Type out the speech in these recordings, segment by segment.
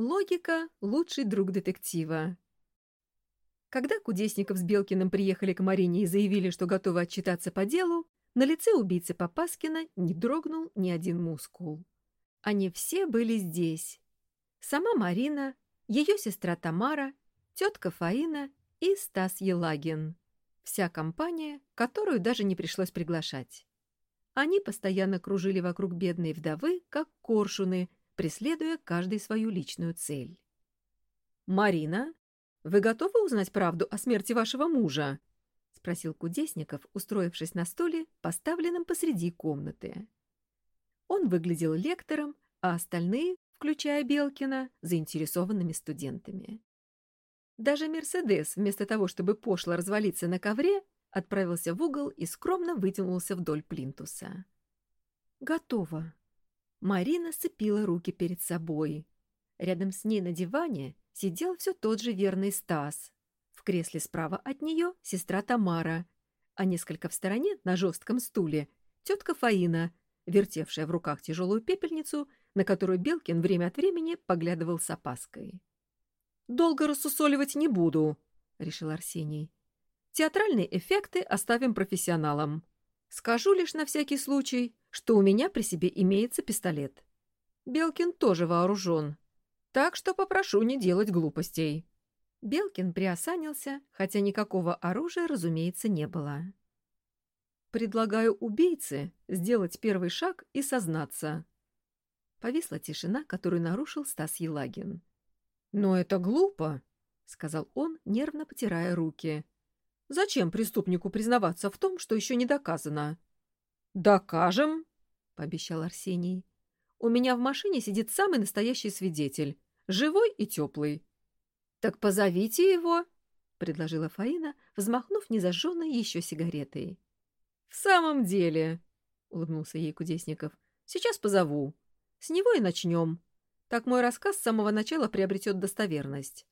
Логика — лучший друг детектива. Когда Кудесников с Белкиным приехали к Марине и заявили, что готовы отчитаться по делу, на лице убийцы Попаскина не дрогнул ни один мускул. Они все были здесь. Сама Марина, ее сестра Тамара, тетка Фаина и Стас Елагин. Вся компания, которую даже не пришлось приглашать. Они постоянно кружили вокруг бедной вдовы, как коршуны, преследуя каждый свою личную цель. «Марина, вы готовы узнать правду о смерти вашего мужа?» — спросил Кудесников, устроившись на стуле, поставленном посреди комнаты. Он выглядел лектором, а остальные, включая Белкина, заинтересованными студентами. Даже «Мерседес», вместо того, чтобы пошло развалиться на ковре, отправился в угол и скромно вытянулся вдоль плинтуса. «Готово». Марина сцепила руки перед собой. Рядом с ней на диване сидел все тот же верный Стас. В кресле справа от нее сестра Тамара, а несколько в стороне, на жестком стуле, тетка Фаина, вертевшая в руках тяжелую пепельницу, на которую Белкин время от времени поглядывал с опаской. «Долго рассусоливать не буду», — решил Арсений. «Театральные эффекты оставим профессионалам. Скажу лишь на всякий случай, что у меня при себе имеется пистолет. Белкин тоже вооружен, так что попрошу не делать глупостей». Белкин приосанился, хотя никакого оружия, разумеется, не было. «Предлагаю убийце сделать первый шаг и сознаться». Повисла тишина, которую нарушил Стас Елагин. «Но это глупо», — сказал он, нервно потирая руки. «Зачем преступнику признаваться в том, что еще не доказано?» «Докажем», — пообещал Арсений. «У меня в машине сидит самый настоящий свидетель, живой и теплый». «Так позовите его», — предложила Фаина, взмахнув незажженной еще сигаретой. «В самом деле», — улыбнулся ей Кудесников, — «сейчас позову. С него и начнем». Так мой рассказ с самого начала приобретет достоверность.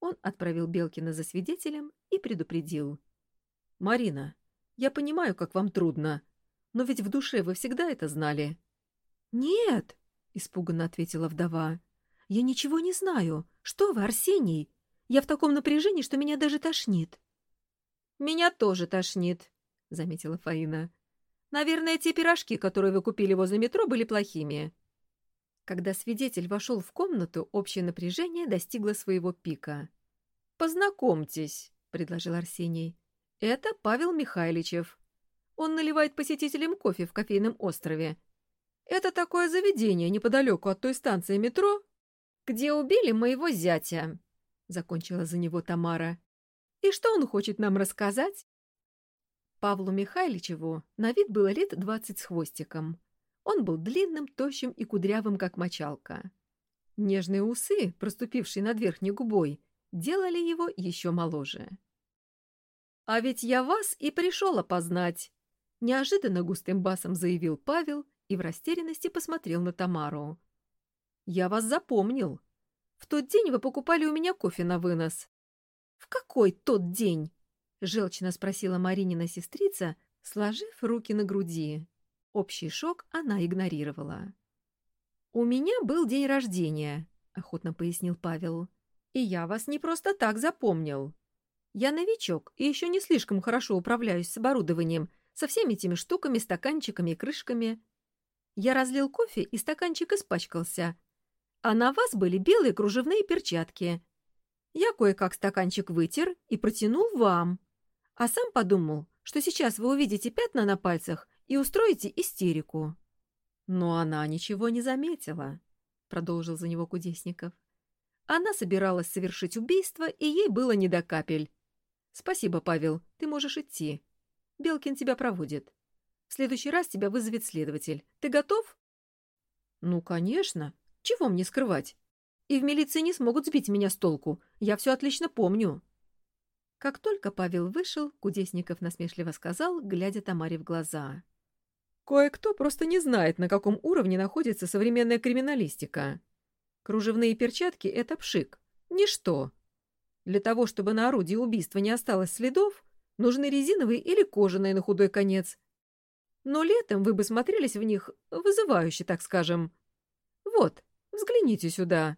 Он отправил Белкина за свидетелем и предупредил. «Марина, я понимаю, как вам трудно, но ведь в душе вы всегда это знали». «Нет», — испуганно ответила вдова, — «я ничего не знаю. Что вы, Арсений? Я в таком напряжении, что меня даже тошнит». «Меня тоже тошнит», — заметила Фаина. «Наверное, те пирожки, которые вы купили возле метро, были плохими». Когда свидетель вошел в комнату, общее напряжение достигло своего пика. «Познакомьтесь», — предложил Арсений. «Это Павел Михайличев. Он наливает посетителям кофе в кофейном острове. Это такое заведение неподалеку от той станции метро, где убили моего зятя», — закончила за него Тамара. «И что он хочет нам рассказать?» Павлу Михайличеву на вид было лет двадцать с хвостиком. Он был длинным, тощим и кудрявым, как мочалка. Нежные усы, проступившие над верхней губой, делали его еще моложе. «А ведь я вас и пришел опознать!» Неожиданно густым басом заявил Павел и в растерянности посмотрел на Тамару. «Я вас запомнил. В тот день вы покупали у меня кофе на вынос». «В какой тот день?» — желчно спросила Маринина сестрица, сложив руки на груди. Общий шок она игнорировала. «У меня был день рождения», — охотно пояснил Павел. «И я вас не просто так запомнил. Я новичок и еще не слишком хорошо управляюсь с оборудованием, со всеми этими штуками, стаканчиками и крышками. Я разлил кофе, и стаканчик испачкался. А на вас были белые кружевные перчатки. Я кое-как стаканчик вытер и протянул вам. А сам подумал, что сейчас вы увидите пятна на пальцах и устроите истерику. Но она ничего не заметила, продолжил за него Кудесников. Она собиралась совершить убийство, и ей было не до капель. Спасибо, Павел, ты можешь идти. Белкин тебя проводит. В следующий раз тебя вызовет следователь. Ты готов? Ну, конечно. Чего мне скрывать? И в милиции не смогут сбить меня с толку. Я все отлично помню. Как только Павел вышел, Кудесников насмешливо сказал, глядя Тамаре в глаза. Кое-кто просто не знает, на каком уровне находится современная криминалистика. Кружевные перчатки — это пшик. Ничто. Для того, чтобы на орудии убийства не осталось следов, нужны резиновые или кожаные на худой конец. Но летом вы бы смотрелись в них вызывающе, так скажем. Вот, взгляните сюда.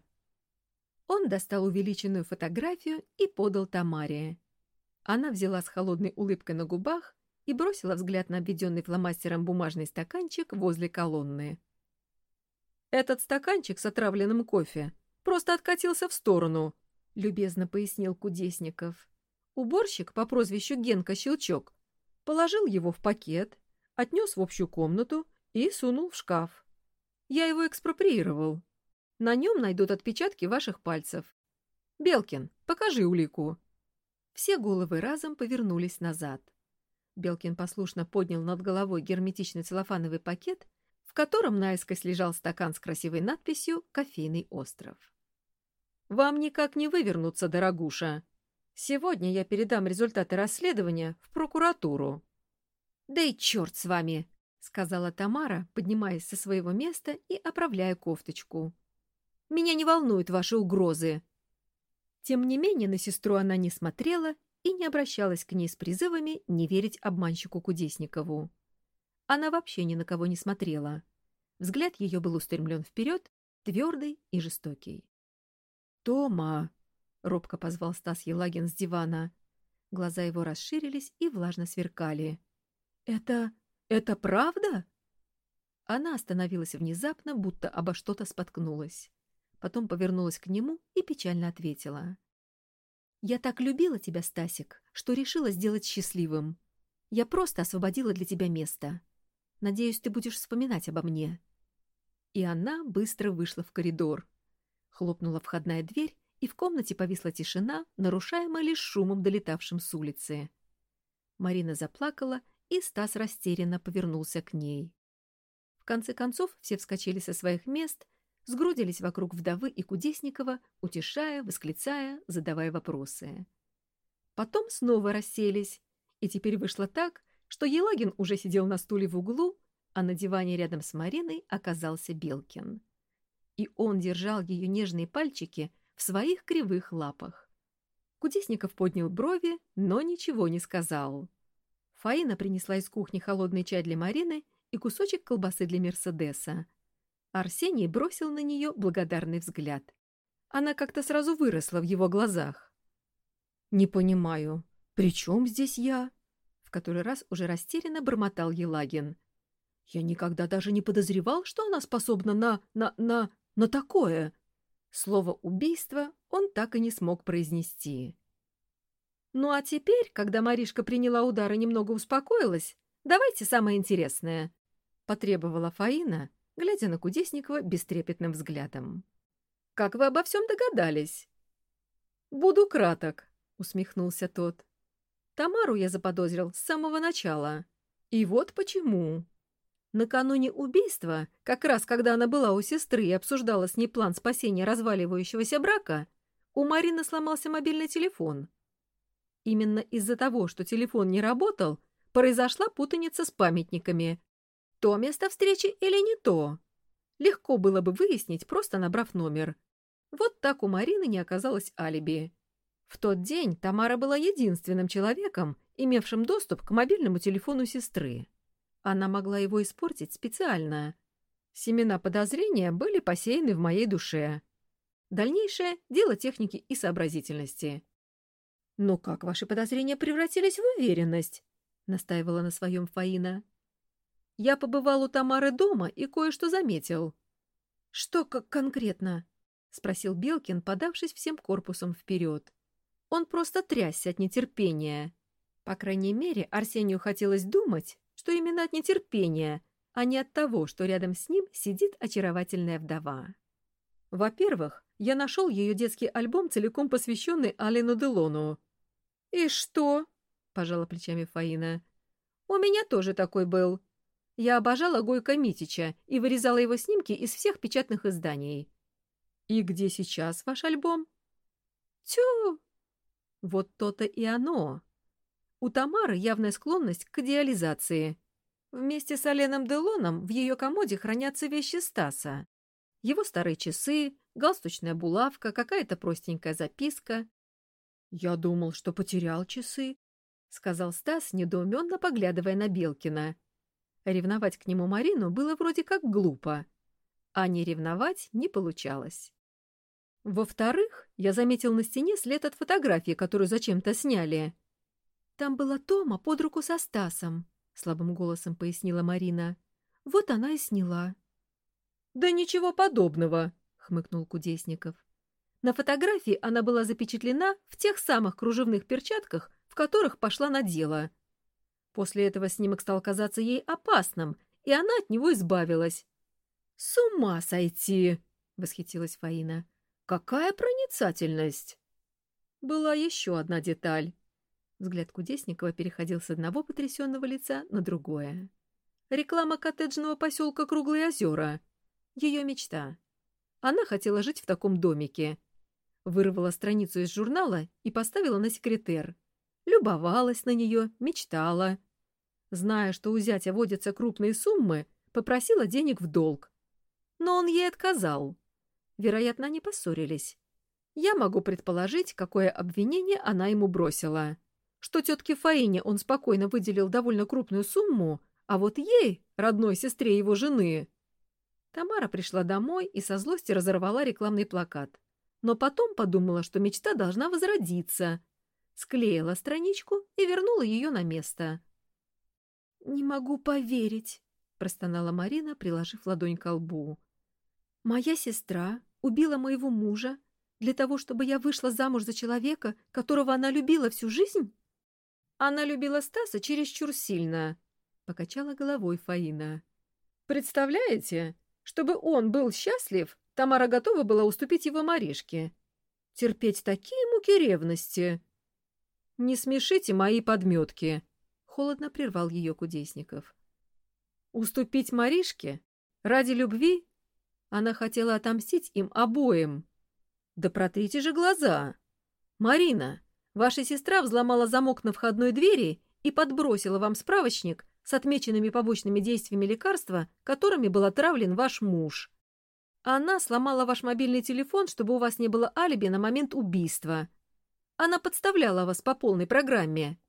Он достал увеличенную фотографию и подал Тамаре. Она взяла с холодной улыбкой на губах и бросила взгляд на обведенный фломастером бумажный стаканчик возле колонны. «Этот стаканчик с отравленным кофе просто откатился в сторону», — любезно пояснил Кудесников. Уборщик по прозвищу Генка Щелчок положил его в пакет, отнес в общую комнату и сунул в шкаф. Я его экспроприировал. На нем найдут отпечатки ваших пальцев. Белкин, покажи улику. Все головы разом повернулись назад. Белкин послушно поднял над головой герметичный целлофановый пакет, в котором наискось лежал стакан с красивой надписью «Кофейный остров». «Вам никак не вывернуться, дорогуша. Сегодня я передам результаты расследования в прокуратуру». «Да и черт с вами!» — сказала Тамара, поднимаясь со своего места и оправляя кофточку. Меня не волнуют ваши угрозы». Тем не менее на сестру она не смотрела и не обращалась к ней с призывами не верить обманщику Кудесникову. Она вообще ни на кого не смотрела. Взгляд ее был устремлен вперед, твердый и жестокий. «Тома!» — робко позвал Стас Елагин с дивана. Глаза его расширились и влажно сверкали. «Это... это правда?» Она остановилась внезапно, будто обо что-то споткнулась потом повернулась к нему и печально ответила. «Я так любила тебя, Стасик, что решила сделать счастливым. Я просто освободила для тебя место. Надеюсь, ты будешь вспоминать обо мне». И она быстро вышла в коридор. Хлопнула входная дверь, и в комнате повисла тишина, нарушаемая лишь шумом, долетавшим с улицы. Марина заплакала, и Стас растерянно повернулся к ней. В конце концов все вскочили со своих мест — сгрудились вокруг вдовы и Кудесникова, утешая, восклицая, задавая вопросы. Потом снова расселись, и теперь вышло так, что Елагин уже сидел на стуле в углу, а на диване рядом с Мариной оказался Белкин. И он держал ее нежные пальчики в своих кривых лапах. Кудесников поднял брови, но ничего не сказал. Фаина принесла из кухни холодный чай для Марины и кусочек колбасы для Мерседеса, Арсений бросил на нее благодарный взгляд. Она как-то сразу выросла в его глазах. «Не понимаю, при чем здесь я?» В который раз уже растерянно бормотал Елагин. «Я никогда даже не подозревал, что она способна на... на... на... на такое!» Слово «убийство» он так и не смог произнести. «Ну а теперь, когда Маришка приняла удар и немного успокоилась, давайте самое интересное», — потребовала Фаина, глядя на Кудесникова бестрепетным взглядом. «Как вы обо всем догадались?» «Буду краток», — усмехнулся тот. «Тамару я заподозрил с самого начала. И вот почему. Накануне убийства, как раз когда она была у сестры и обсуждала с ней план спасения разваливающегося брака, у Марины сломался мобильный телефон. Именно из-за того, что телефон не работал, произошла путаница с памятниками, то место встречи или не то? Легко было бы выяснить, просто набрав номер. Вот так у Марины не оказалось алиби. В тот день Тамара была единственным человеком, имевшим доступ к мобильному телефону сестры. Она могла его испортить специально. Семена подозрения были посеяны в моей душе. Дальнейшее — дело техники и сообразительности. «Но как ваши подозрения превратились в уверенность?» — настаивала на своем Фаина. Я побывал у Тамары дома и кое-что заметил. — Что как конкретно? — спросил Белкин, подавшись всем корпусом вперед. Он просто трясся от нетерпения. По крайней мере, Арсению хотелось думать, что именно от нетерпения, а не от того, что рядом с ним сидит очаровательная вдова. Во-первых, я нашел ее детский альбом, целиком посвященный Алину Делону. «И что?» — пожала плечами Фаина. «У меня тоже такой был. Я обожала Гойка Митича и вырезала его снимки из всех печатных изданий. «И где сейчас ваш альбом?» «Тю!» Вот то-то и оно. У Тамары явная склонность к идеализации. Вместе с Оленом Делоном в ее комоде хранятся вещи Стаса. Его старые часы, галстучная булавка, какая-то простенькая записка. «Я думал, что потерял часы», — сказал Стас, недоуменно поглядывая на Белкина. Ревновать к нему Марину было вроде как глупо, а не ревновать не получалось. Во-вторых, я заметил на стене след от фотографии, которую зачем-то сняли. Там была Тома под руку со Стасом, — слабым голосом пояснила Марина. Вот она и сняла. — Да ничего подобного, — хмыкнул Кудесников. На фотографии она была запечатлена в тех самых кружевных перчатках, в которых пошла на дело. После этого снимок стал казаться ей опасным, и она от него избавилась. — С ума сойти! — восхитилась Фаина. Какая проницательность! Была еще одна деталь. Взгляд Кудесникова переходил с одного потрясенного лица на другое. Реклама коттеджного поселка Круглые озера. Ее мечта. Она хотела жить в таком домике. Вырвала страницу из журнала и поставила на секретер. Любовалась на нее, мечтала. Зная, что у зятя водятся крупные суммы, попросила денег в долг. Но он ей отказал. Вероятно, они поссорились. Я могу предположить, какое обвинение она ему бросила. Что тетке Фаине он спокойно выделил довольно крупную сумму, а вот ей, родной сестре его жены... Тамара пришла домой и со злости разорвала рекламный плакат. Но потом подумала, что мечта должна возродиться. Склеила страничку и вернула ее на место. «Не могу поверить», — простонала Марина, приложив ладонь к лбу. «Моя сестра убила моего мужа для того, чтобы я вышла замуж за человека, которого она любила всю жизнь? Она любила Стаса чересчур сильно, — покачала головой Фаина. Представляете, чтобы он был счастлив, Тамара готова была уступить его Маришке. Терпеть такие муки ревности. Не смешите мои подметки, — холодно прервал ее Кудесников. Уступить Маришке? Ради любви? Она хотела отомстить им обоим. Да протрите же глаза. Марина, ваша сестра взломала замок на входной двери и подбросила вам справочник с отмеченными побочными действиями лекарства, которыми был отравлен ваш муж. Она сломала ваш мобильный телефон, чтобы у вас не было алиби на момент убийства. Она подставляла вас по полной программе.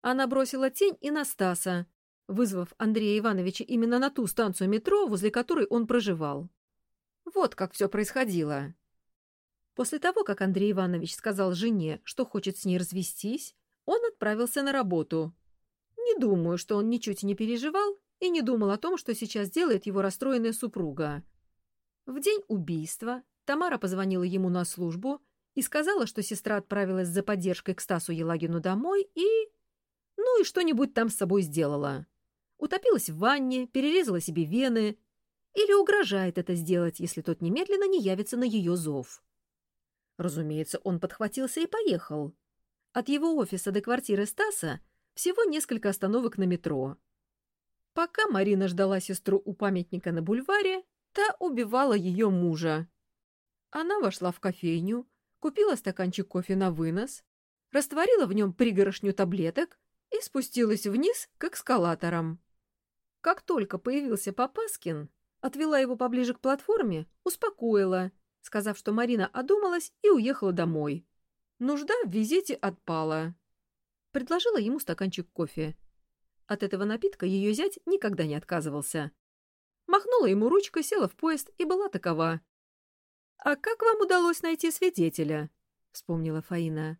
Она бросила тень и на Стаса, вызвав Андрея Ивановича именно на ту станцию метро, возле которой он проживал. Вот как все происходило. После того, как Андрей Иванович сказал жене, что хочет с ней развестись, он отправился на работу. Не думаю, что он ничуть не переживал и не думал о том, что сейчас делает его расстроенная супруга. В день убийства Тамара позвонила ему на службу и сказала, что сестра отправилась за поддержкой к Стасу Елагину домой и... Ну и что-нибудь там с собой сделала. Утопилась в ванне, перерезала себе вены, или угрожает это сделать, если тот немедленно не явится на ее зов. Разумеется, он подхватился и поехал. От его офиса до квартиры Стаса всего несколько остановок на метро. Пока Марина ждала сестру у памятника на бульваре, та убивала ее мужа. Она вошла в кофейню, купила стаканчик кофе на вынос, растворила в нем пригорошню таблеток и спустилась вниз к эскалаторам. Как только появился Попаскин, Отвела его поближе к платформе, успокоила, сказав, что Марина одумалась и уехала домой. Нужда в визите отпала. Предложила ему стаканчик кофе. От этого напитка ее зять никогда не отказывался. Махнула ему ручкой, села в поезд и была такова. «А как вам удалось найти свидетеля?» — вспомнила Фаина.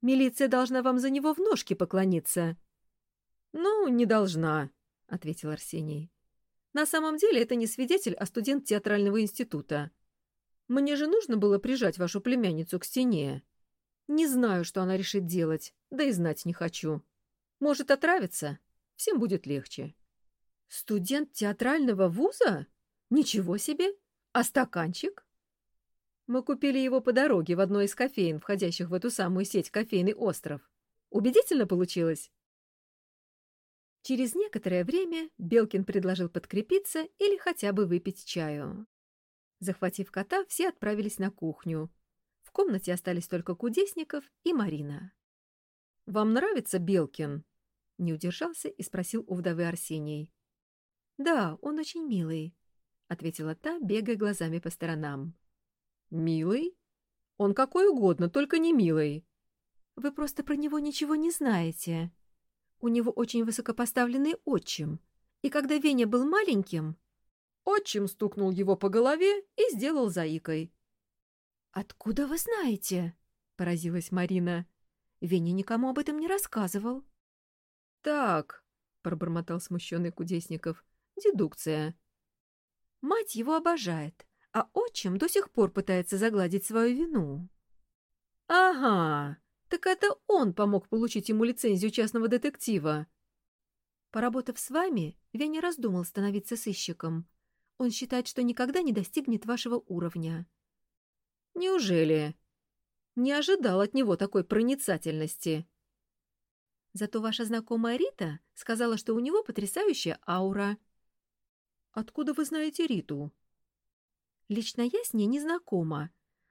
«Милиция должна вам за него в ножки поклониться». «Ну, не должна», — ответил Арсений. На самом деле это не свидетель, а студент театрального института. Мне же нужно было прижать вашу племянницу к стене. Не знаю, что она решит делать, да и знать не хочу. Может, отравиться? Всем будет легче. Студент театрального вуза? Ничего себе! А стаканчик? Мы купили его по дороге в одной из кофеин, входящих в эту самую сеть кофейный остров. Убедительно получилось? Через некоторое время Белкин предложил подкрепиться или хотя бы выпить чаю. Захватив кота, все отправились на кухню. В комнате остались только Кудесников и Марина. «Вам нравится Белкин?» — не удержался и спросил у вдовы Арсений. «Да, он очень милый», — ответила та, бегая глазами по сторонам. «Милый? Он какой угодно, только не милый». «Вы просто про него ничего не знаете», у него очень высокопоставленный отчим. И когда Веня был маленьким... Отчим стукнул его по голове и сделал заикой. «Откуда вы знаете?» — поразилась Марина. «Веня никому об этом не рассказывал». «Так», — пробормотал смущенный Кудесников, — «дедукция». Мать его обожает, а отчим до сих пор пытается загладить свою вину. «Ага, так это он помог получить ему лицензию частного детектива». Поработав с вами, Веня раздумал становиться сыщиком. Он считает, что никогда не достигнет вашего уровня. Неужели? Не ожидал от него такой проницательности. Зато ваша знакомая Рита сказала, что у него потрясающая аура. Откуда вы знаете Риту? Лично я с ней не знакома,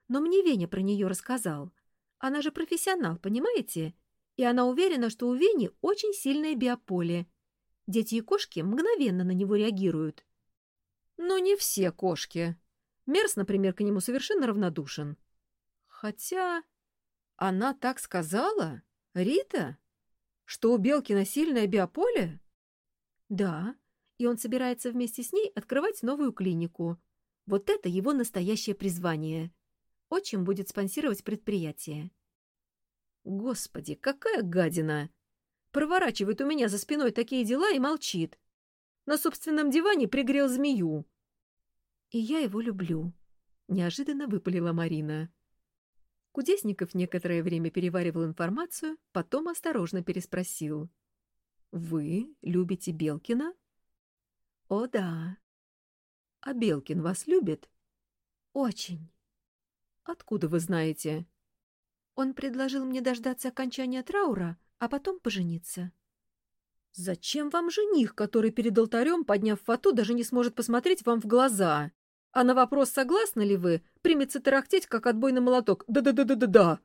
но мне Веня про нее рассказал. Она же профессионал, понимаете? И она уверена, что у Вени очень сильное биополе. Дети и кошки мгновенно на него реагируют. Но не все кошки. Мерс, например, к нему совершенно равнодушен. Хотя... Она так сказала? Рита? Что у Белкина сильное биополе? Да, и он собирается вместе с ней открывать новую клинику. Вот это его настоящее призвание. Отчим будет спонсировать предприятие. Господи, какая гадина! Проворачивает у меня за спиной такие дела и молчит. На собственном диване пригрел змею. И я его люблю, — неожиданно выпалила Марина. Кудесников некоторое время переваривал информацию, потом осторожно переспросил. «Вы любите Белкина?» «О, да». «А Белкин вас любит?» «Очень». «Откуда вы знаете?» «Он предложил мне дождаться окончания траура, а потом пожениться». «Зачем вам жених, который перед алтарем, подняв фату, даже не сможет посмотреть вам в глаза?» А на вопрос, согласны ли вы, примется тарахтеть, как отбойный молоток. Да-да-да-да-да-да.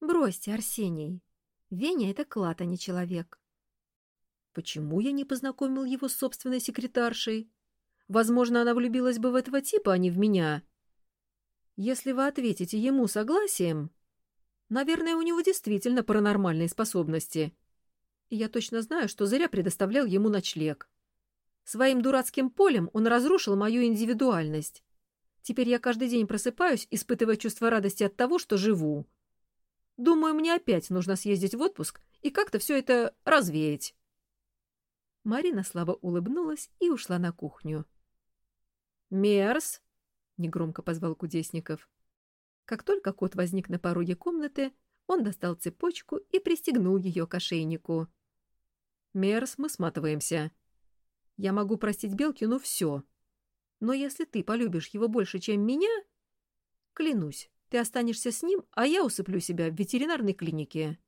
Бросьте, Арсений. Веня — это клад, а не человек. Почему я не познакомил его с собственной секретаршей? Возможно, она влюбилась бы в этого типа, а не в меня. Если вы ответите ему согласием, наверное, у него действительно паранормальные способности. И я точно знаю, что зря предоставлял ему ночлег. Своим дурацким полем он разрушил мою индивидуальность. Теперь я каждый день просыпаюсь, испытывая чувство радости от того, что живу. Думаю, мне опять нужно съездить в отпуск и как-то все это развеять. Марина слабо улыбнулась и ушла на кухню. «Мерс!» — негромко позвал Кудесников. Как только кот возник на пороге комнаты, он достал цепочку и пристегнул ее к ошейнику. «Мерс, мы сматываемся. Я могу простить Белкину все. Но если ты полюбишь его больше, чем меня, клянусь, ты останешься с ним, а я усыплю себя в ветеринарной клинике.